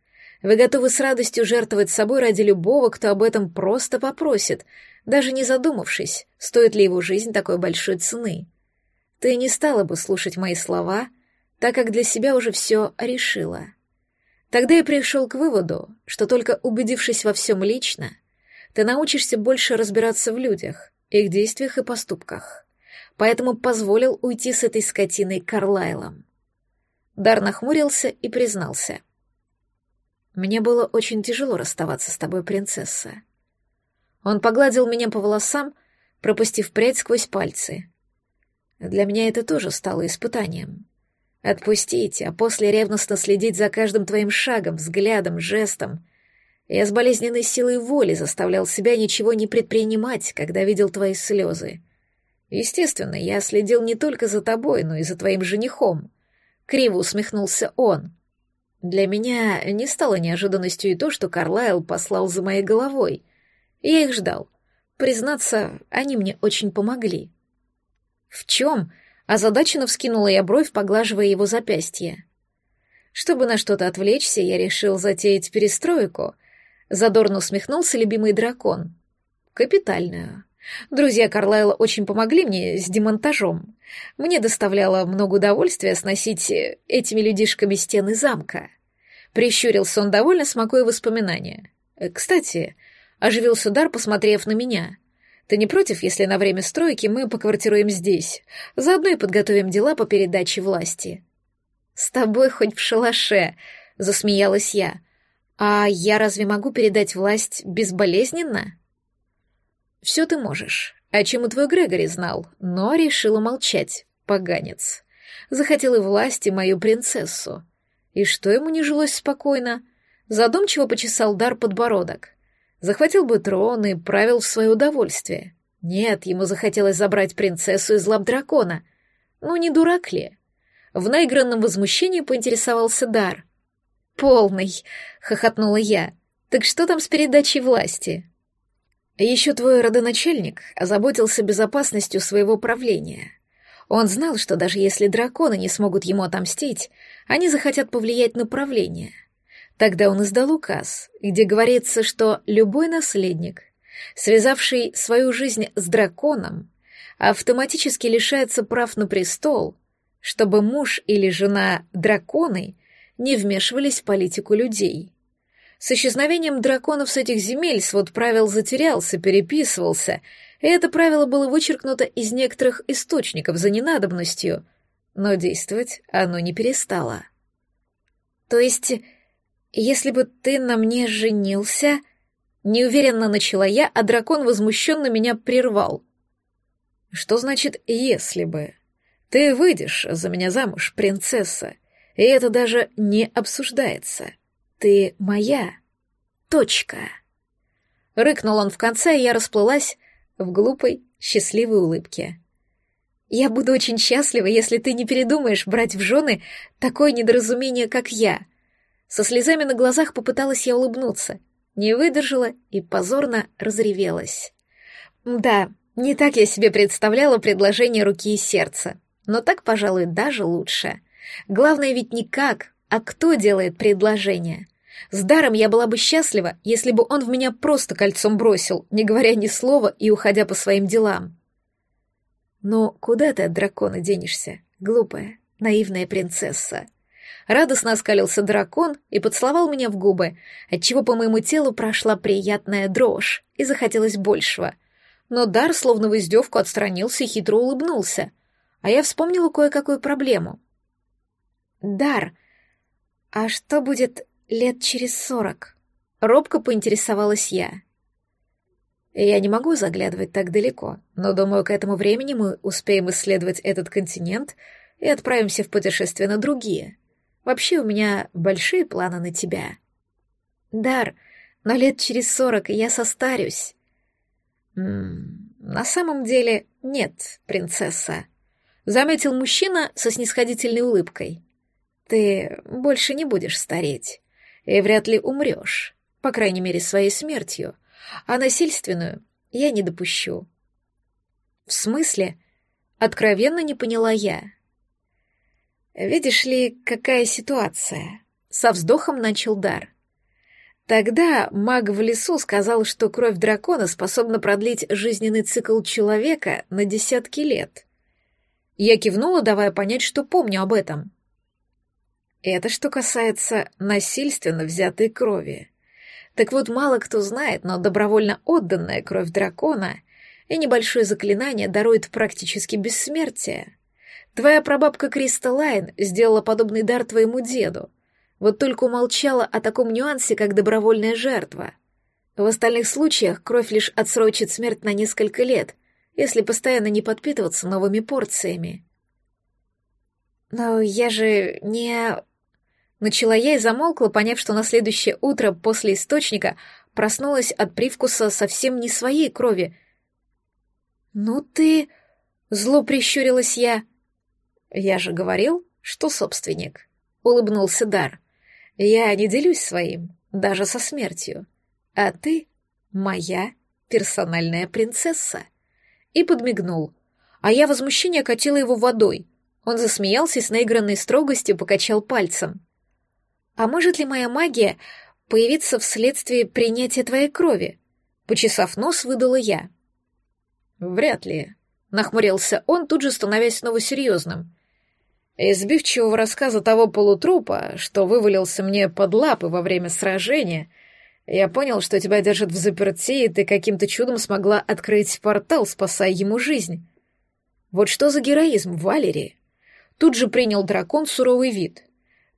Вы готовы с радостью жертвовать собой ради любого, кто об этом просто попросит, даже не задумавшись, стоит ли его жизнь такой большой цены. Ты не стала бы слушать мои слова, так как для себя уже все решила. Тогда я пришел к выводу, что только убедившись во всем лично, ты научишься больше разбираться в людях, их действиях и поступках. Поэтому позволил уйти с этой скотиной Карлайлом. Дар нахмурился и признался. «Мне было очень тяжело расставаться с тобой, принцесса. Он погладил меня по волосам, пропустив прядь сквозь пальцы. Для меня это тоже стало испытанием. Отпустить, а после ревностно следить за каждым твоим шагом, взглядом, жестом. Я с болезненной силой воли заставлял себя ничего не предпринимать, когда видел твои слезы. Естественно, я следил не только за тобой, но и за твоим женихом. Криво усмехнулся он. Для меня не стало неожиданностью и то, что Карлайл послал за моей головой — я их ждал. Признаться, они мне очень помогли. В чем? Озадаченно вскинула я бровь, поглаживая его запястье. Чтобы на что-то отвлечься, я решил затеять перестройку. Задорно усмехнулся любимый дракон. Капитальную. Друзья Карлайла очень помогли мне с демонтажом. Мне доставляло много удовольствия сносить этими людишками стены замка. Прищурился он довольно, смакуя воспоминания. Кстати, Оживился Дар, посмотрев на меня. Ты не против, если на время стройки мы поквартируем здесь? Заодно и подготовим дела по передаче власти. С тобой хоть в шалаше, засмеялась я. А я разве могу передать власть безболезненно? Все ты можешь. О чем и твой Грегори знал, но решила молчать, поганец. Захотел и власти мою принцессу. И что ему не жилось спокойно? Задумчиво почесал дар подбородок захватил бы трон и правил в свое удовольствие. Нет, ему захотелось забрать принцессу из лап дракона. Ну, не дурак ли? В наигранном возмущении поинтересовался Дар. «Полный!» — хохотнула я. «Так что там с передачей власти?» «Еще твой родоначальник озаботился безопасностью своего правления. Он знал, что даже если драконы не смогут ему отомстить, они захотят повлиять на правление. Тогда он издал указ, где говорится, что любой наследник, связавший свою жизнь с драконом, автоматически лишается прав на престол, чтобы муж или жена драконы не вмешивались в политику людей. С исчезновением драконов с этих земель свод правил затерялся, переписывался, и это правило было вычеркнуто из некоторых источников за ненадобностью, но действовать оно не перестало. То есть, если бы ты на мне женился... Неуверенно начала я, а дракон возмущенно меня прервал. Что значит «если бы»? Ты выйдешь за меня замуж, принцесса, и это даже не обсуждается. Ты моя. Точка. Рыкнул он в конце, и я расплылась в глупой, счастливой улыбке. Я буду очень счастлива, если ты не передумаешь брать в жены такое недоразумение, как я. Со слезами на глазах попыталась я улыбнуться, не выдержала и позорно разревелась. Да, не так я себе представляла предложение руки и сердца, но так, пожалуй, даже лучше. Главное ведь не как, а кто делает предложение. С даром я была бы счастлива, если бы он в меня просто кольцом бросил, не говоря ни слова и уходя по своим делам. Но куда ты от дракона денешься, глупая, наивная принцесса? Радостно оскалился дракон и поцеловал меня в губы, отчего по моему телу прошла приятная дрожь и захотелось большего. Но дар, словно в издевку, отстранился и хитро улыбнулся, а я вспомнила кое-какую проблему. «Дар, а что будет лет через сорок?» Робко поинтересовалась я. Я не могу заглядывать так далеко, но думаю, к этому времени мы успеем исследовать этот континент и отправимся в путешествие на другие. Вообще у меня большие планы на тебя. Дар, но лет через сорок я состарюсь. М -м, на самом деле нет, принцесса. Заметил мужчина со снисходительной улыбкой. Ты больше не будешь стареть и вряд ли умрешь, по крайней мере, своей смертью, а насильственную я не допущу. В смысле? Откровенно не поняла я. Видишь ли, какая ситуация? Со вздохом начал дар. Тогда маг в лесу сказал, что кровь дракона способна продлить жизненный цикл человека на десятки лет. Я кивнула, давая понять, что помню об этом. Это что касается насильственно взятой крови. Так вот, мало кто знает, но добровольно отданная кровь дракона и небольшое заклинание дарует практически бессмертие. Твоя прабабка Кристалайн сделала подобный дар твоему деду, вот только умолчала о таком нюансе, как добровольная жертва. В остальных случаях кровь лишь отсрочит смерть на несколько лет, если постоянно не подпитываться новыми порциями. «Но я же не...» Начала я и замолкла, поняв, что на следующее утро после источника проснулась от привкуса совсем не своей крови. «Ну ты...» — зло прищурилась я. «Я же говорил, что собственник», — улыбнулся Дар. «Я не делюсь своим, даже со смертью. А ты — моя персональная принцесса». И подмигнул. А я возмущение катила его водой. Он засмеялся и с наигранной строгостью покачал пальцем. А может ли моя магия появиться вследствие принятия твоей крови? Почесав нос, выдала я. Вряд ли. Нахмурился он, тут же становясь снова серьезным. Из сбивчивого рассказа того полутрупа, что вывалился мне под лапы во время сражения, я понял, что тебя держат в заперти, и ты каким-то чудом смогла открыть портал, спасая ему жизнь. Вот что за героизм, Валерий? Тут же принял дракон суровый вид.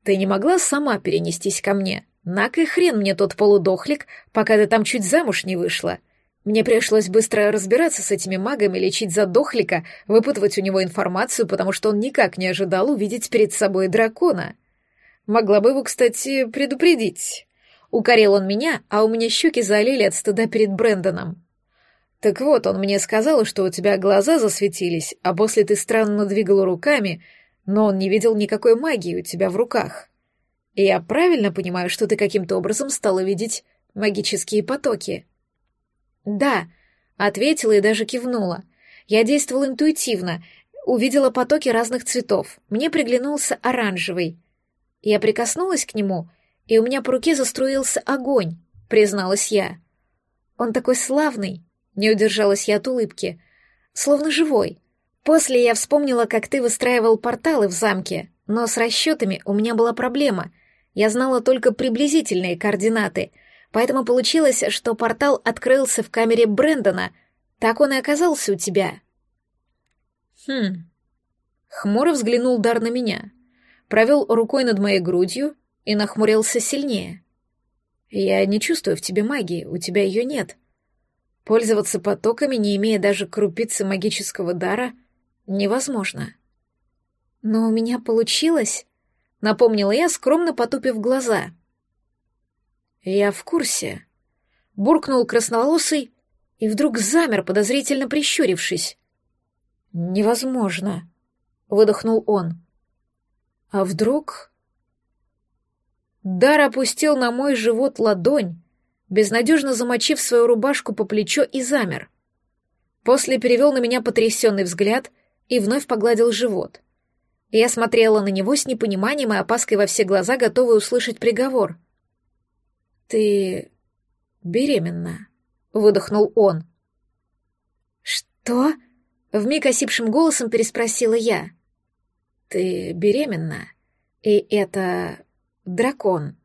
Ты не могла сама перенестись ко мне? Нак и хрен мне тот полудохлик, пока ты там чуть замуж не вышла. Мне пришлось быстро разбираться с этими магами, лечить задохлика, выпытывать у него информацию, потому что он никак не ожидал увидеть перед собой дракона. Могла бы его, кстати, предупредить. Укорил он меня, а у меня щеки залили от стыда перед Брэндоном. Так вот, он мне сказал, что у тебя глаза засветились, а после ты странно двигала руками, но он не видел никакой магии у тебя в руках. И я правильно понимаю, что ты каким-то образом стала видеть магические потоки? Да, ответила и даже кивнула. Я действовала интуитивно, увидела потоки разных цветов. Мне приглянулся оранжевый. Я прикоснулась к нему, и у меня по руке заструился огонь, призналась я. Он такой славный, не удержалась я от улыбки, словно живой. После я вспомнила, как ты выстраивал порталы в замке, но с расчетами у меня была проблема. Я знала только приблизительные координаты, поэтому получилось, что портал открылся в камере Брэндона. Так он и оказался у тебя. Хм. Хмуро взглянул Дар на меня, провел рукой над моей грудью и нахмурился сильнее. Я не чувствую в тебе магии, у тебя ее нет. Пользоваться потоками, не имея даже крупицы магического дара, невозможно. Но у меня получилось, напомнила я, скромно потупив глаза. Я в курсе. Буркнул красноволосый и вдруг замер, подозрительно прищурившись. Невозможно, выдохнул он. А вдруг... Дар опустил на мой живот ладонь, безнадежно замочив свою рубашку по плечо и замер. После перевел на меня потрясенный взгляд и вновь погладил живот. Я смотрела на него с непониманием и опаской во все глаза, готовая услышать приговор. «Ты беременна», — выдохнул он. «Что?» — вмиг осипшим голосом переспросила я. «Ты беременна, и это дракон».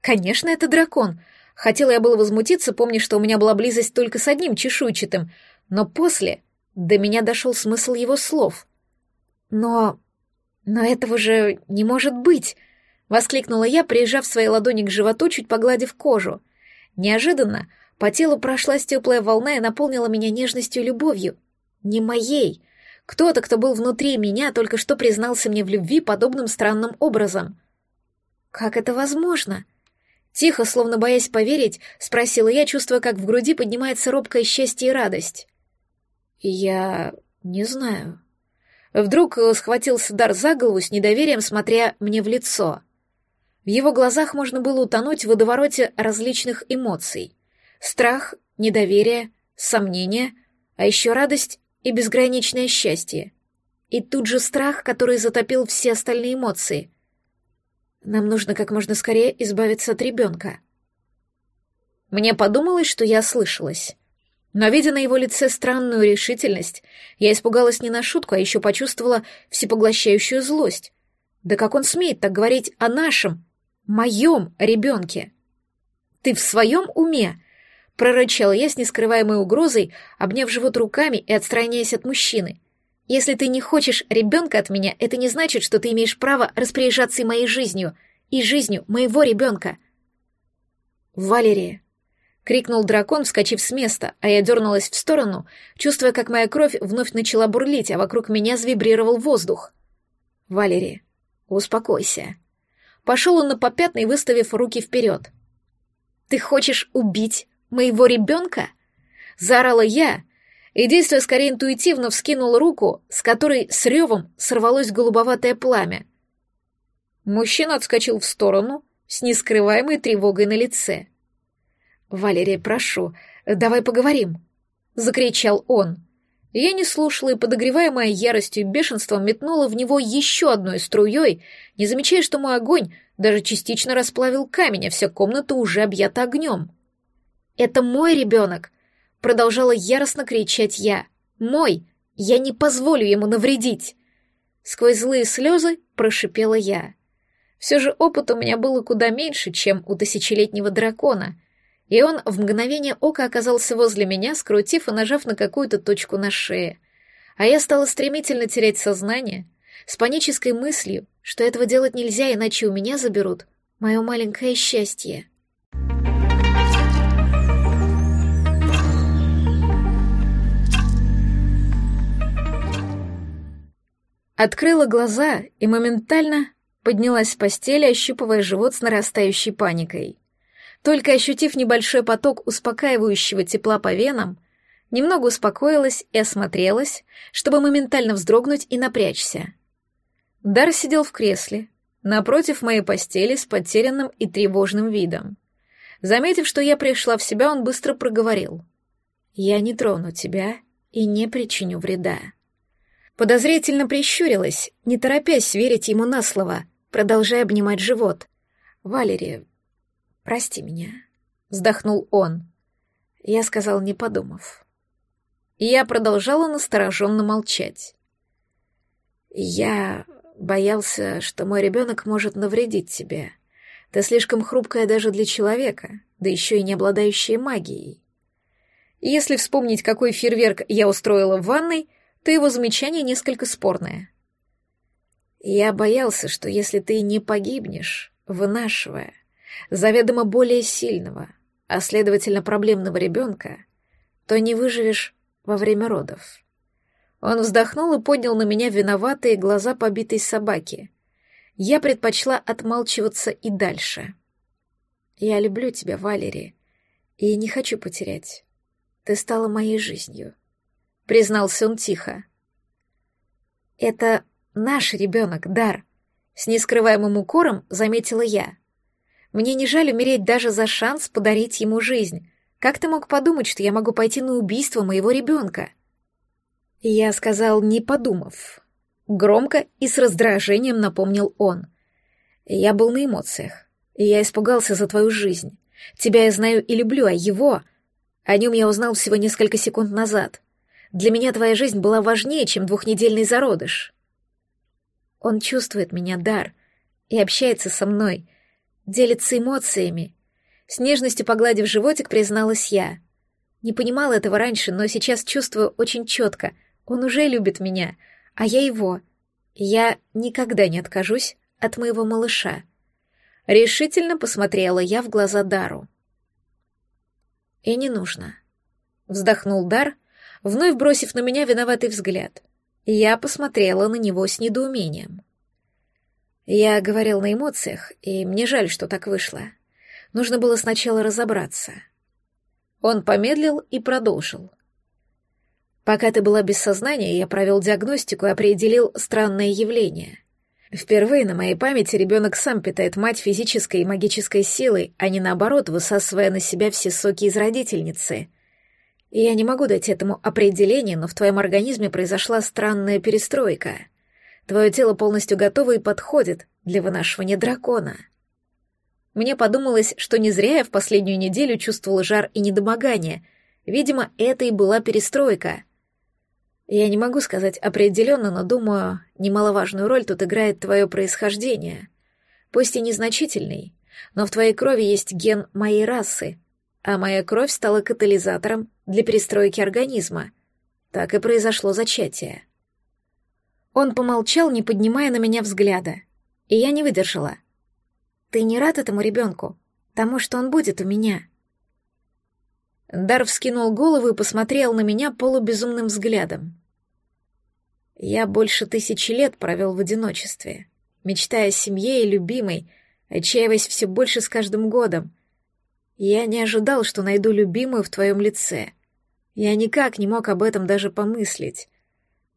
«Конечно, это дракон», Хотела я было возмутиться, помня, что у меня была близость только с одним чешуйчатым, но после до меня дошел смысл его слов. «Но... но этого же не может быть!» — воскликнула я, прижав свои ладони к животу, чуть погладив кожу. Неожиданно по телу прошлась теплая волна и наполнила меня нежностью и любовью. Не моей. Кто-то, кто был внутри меня, только что признался мне в любви подобным странным образом. «Как это возможно?» Тихо, словно боясь поверить, спросила я, чувствуя, как в груди поднимается робкое счастье и радость. «Я не знаю». Вдруг схватился Дар за голову с недоверием, смотря мне в лицо. В его глазах можно было утонуть в водовороте различных эмоций. Страх, недоверие, сомнение, а еще радость и безграничное счастье. И тут же страх, который затопил все остальные эмоции — нам нужно как можно скорее избавиться от ребенка. Мне подумалось, что я слышалась. Но, видя на его лице странную решительность, я испугалась не на шутку, а еще почувствовала всепоглощающую злость. Да как он смеет так говорить о нашем, моем ребенке? Ты в своем уме? Прорычала я с нескрываемой угрозой, обняв живот руками и отстраняясь от мужчины. Если ты не хочешь ребенка от меня, это не значит, что ты имеешь право распоряжаться и моей жизнью, и жизнью моего ребенка. Валерия, крикнул дракон, вскочив с места, а я дернулась в сторону, чувствуя, как моя кровь вновь начала бурлить, а вокруг меня завибрировал воздух. Валерия, успокойся. Пошел он на попятный, выставив руки вперед. Ты хочешь убить моего ребенка? Заорала я, и, действуя скорее интуитивно, вскинул руку, с которой с ревом сорвалось голубоватое пламя. Мужчина отскочил в сторону с нескрываемой тревогой на лице. «Валерия, прошу, давай поговорим», — закричал он. Я не слушала и, подогреваемая яростью и бешенством, метнула в него еще одной струей, не замечая, что мой огонь даже частично расплавил камень, а вся комната уже объята огнем. «Это мой ребенок!» Продолжала яростно кричать я. «Мой! Я не позволю ему навредить!» Сквозь злые слезы прошипела я. Все же опыт у меня было куда меньше, чем у тысячелетнего дракона, и он в мгновение ока оказался возле меня, скрутив и нажав на какую-то точку на шее. А я стала стремительно терять сознание, с панической мыслью, что этого делать нельзя, иначе у меня заберут мое маленькое счастье. Открыла глаза и моментально поднялась с постели, ощупывая живот с нарастающей паникой. Только ощутив небольшой поток успокаивающего тепла по венам, немного успокоилась и осмотрелась, чтобы моментально вздрогнуть и напрячься. Дар сидел в кресле, напротив моей постели с потерянным и тревожным видом. Заметив, что я пришла в себя, он быстро проговорил. «Я не трону тебя и не причиню вреда». Подозрительно прищурилась, не торопясь верить ему на слово, продолжая обнимать живот. «Валерия, прости меня», — вздохнул он. Я сказал, не подумав. И я продолжала настороженно молчать. Я боялся, что мой ребенок может навредить тебе. Ты слишком хрупкая даже для человека, да еще и не обладающая магией. Если вспомнить, какой фейерверк я устроила в ванной, то его замечание несколько спорное. Я боялся, что если ты не погибнешь, вынашивая заведомо более сильного, а следовательно проблемного ребенка, то не выживешь во время родов. Он вздохнул и поднял на меня виноватые глаза побитой собаки. Я предпочла отмалчиваться и дальше. «Я люблю тебя, Валерия, и не хочу потерять. Ты стала моей жизнью», — признался он тихо. «Это наш ребенок, Дар», — с нескрываемым укором заметила я. «Мне не жаль умереть даже за шанс подарить ему жизнь. Как ты мог подумать, что я могу пойти на убийство моего ребенка?» Я сказал, не подумав. Громко и с раздражением напомнил он. Я был на эмоциях, я испугался за твою жизнь. Тебя я знаю и люблю, а его... О нем я узнал всего несколько секунд назад. Для меня твоя жизнь была важнее, чем двухнедельный зародыш. Он чувствует меня, Дар, и общается со мной, делится эмоциями. С нежностью погладив животик, призналась я. Не понимала этого раньше, но сейчас чувствую очень четко. Он уже любит меня, а я его. Я никогда не откажусь от моего малыша. Решительно посмотрела я в глаза Дару. И не нужно. Вздохнул Дар, вновь бросив на меня виноватый взгляд. Я посмотрела на него с недоумением. Я говорил на эмоциях, и мне жаль, что так вышло. Нужно было сначала разобраться. Он помедлил и продолжил. Пока ты была без сознания, я провел диагностику и определил странное явление. Впервые на моей памяти ребенок сам питает мать физической и магической силой, а не наоборот, высасывая на себя все соки из родительницы. И я не могу дать этому определение, но в твоем организме произошла странная перестройка. Твое тело полностью готово и подходит для вынашивания дракона. Мне подумалось, что не зря я в последнюю неделю чувствовала жар и недомогание. Видимо, это и была перестройка — я не могу сказать определенно, но думаю, немаловажную роль тут играет твое происхождение. Пусть и незначительный, но в твоей крови есть ген моей расы, а моя кровь стала катализатором для перестройки организма. Так и произошло зачатие. Он помолчал, не поднимая на меня взгляда, и я не выдержала. «Ты не рад этому ребенку? Тому, что он будет у меня?» Дар вскинул голову и посмотрел на меня полубезумным взглядом. Я больше тысячи лет провел в одиночестве, мечтая о семье и любимой, отчаиваясь все больше с каждым годом. Я не ожидал, что найду любимую в твоем лице. Я никак не мог об этом даже помыслить.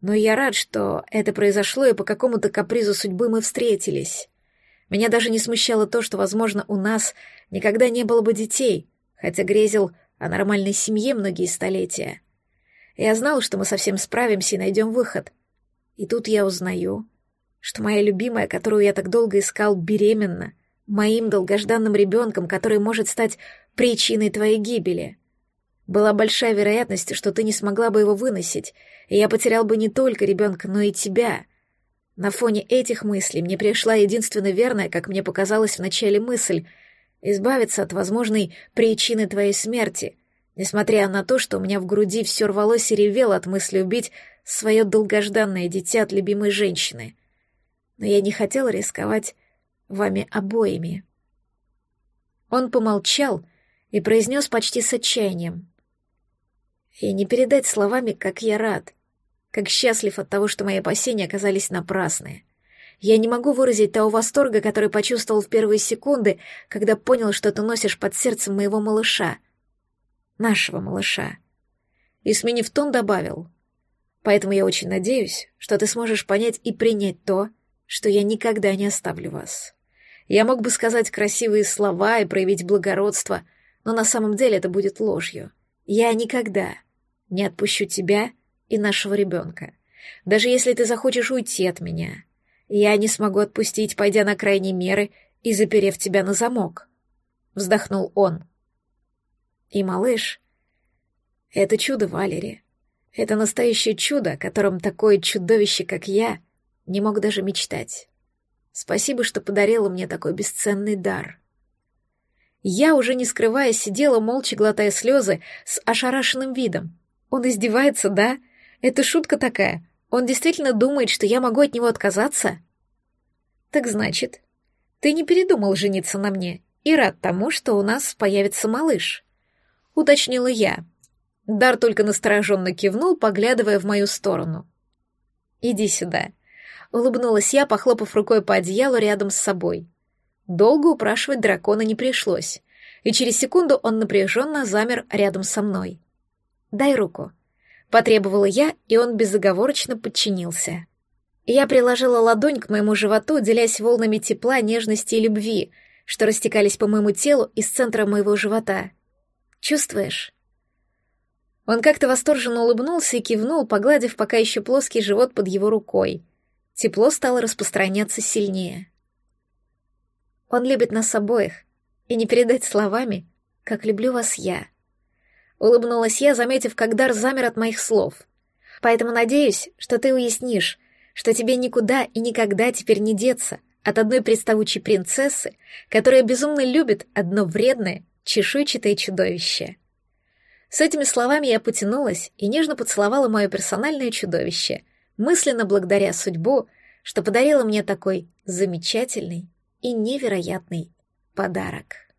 Но я рад, что это произошло, и по какому-то капризу судьбы мы встретились. Меня даже не смущало то, что, возможно, у нас никогда не было бы детей, хотя грезил о нормальной семье многие столетия. Я знал, что мы совсем справимся и найдем выход — и тут я узнаю, что моя любимая, которую я так долго искал, беременна, моим долгожданным ребенком, который может стать причиной твоей гибели. Была большая вероятность, что ты не смогла бы его выносить, и я потерял бы не только ребенка, но и тебя. На фоне этих мыслей мне пришла единственно верная, как мне показалось в начале мысль, избавиться от возможной причины твоей смерти, несмотря на то, что у меня в груди все рвалось и ревело от мысли убить свое долгожданное дитя от любимой женщины. Но я не хотела рисковать вами обоими. Он помолчал и произнес почти с отчаянием. И не передать словами, как я рад, как счастлив от того, что мои опасения оказались напрасны. Я не могу выразить того восторга, который почувствовал в первые секунды, когда понял, что ты носишь под сердцем моего малыша. Нашего малыша. И, сменив тон, добавил. Поэтому я очень надеюсь, что ты сможешь понять и принять то, что я никогда не оставлю вас. Я мог бы сказать красивые слова и проявить благородство, но на самом деле это будет ложью. Я никогда не отпущу тебя и нашего ребенка. Даже если ты захочешь уйти от меня, я не смогу отпустить, пойдя на крайние меры и заперев тебя на замок. Вздохнул он. И малыш — это чудо Валери. Это настоящее чудо, о котором такое чудовище, как я, не мог даже мечтать. Спасибо, что подарила мне такой бесценный дар. Я, уже не скрывая, сидела, молча глотая слезы, с ошарашенным видом. Он издевается, да? Это шутка такая. Он действительно думает, что я могу от него отказаться? Так значит, ты не передумал жениться на мне и рад тому, что у нас появится малыш? Уточнила я. Дар только настороженно кивнул, поглядывая в мою сторону. «Иди сюда», — улыбнулась я, похлопав рукой по одеялу рядом с собой. Долго упрашивать дракона не пришлось, и через секунду он напряженно замер рядом со мной. «Дай руку», — потребовала я, и он безоговорочно подчинился. Я приложила ладонь к моему животу, делясь волнами тепла, нежности и любви, что растекались по моему телу из центра моего живота. «Чувствуешь?» Он как-то восторженно улыбнулся и кивнул, погладив пока еще плоский живот под его рукой. Тепло стало распространяться сильнее. Он любит нас обоих, и не передать словами, как люблю вас я. Улыбнулась я, заметив, как дар замер от моих слов. Поэтому надеюсь, что ты уяснишь, что тебе никуда и никогда теперь не деться от одной приставучей принцессы, которая безумно любит одно вредное, чешуйчатое чудовище. С этими словами я потянулась и нежно поцеловала мое персональное чудовище, мысленно благодаря судьбу, что подарила мне такой замечательный и невероятный подарок.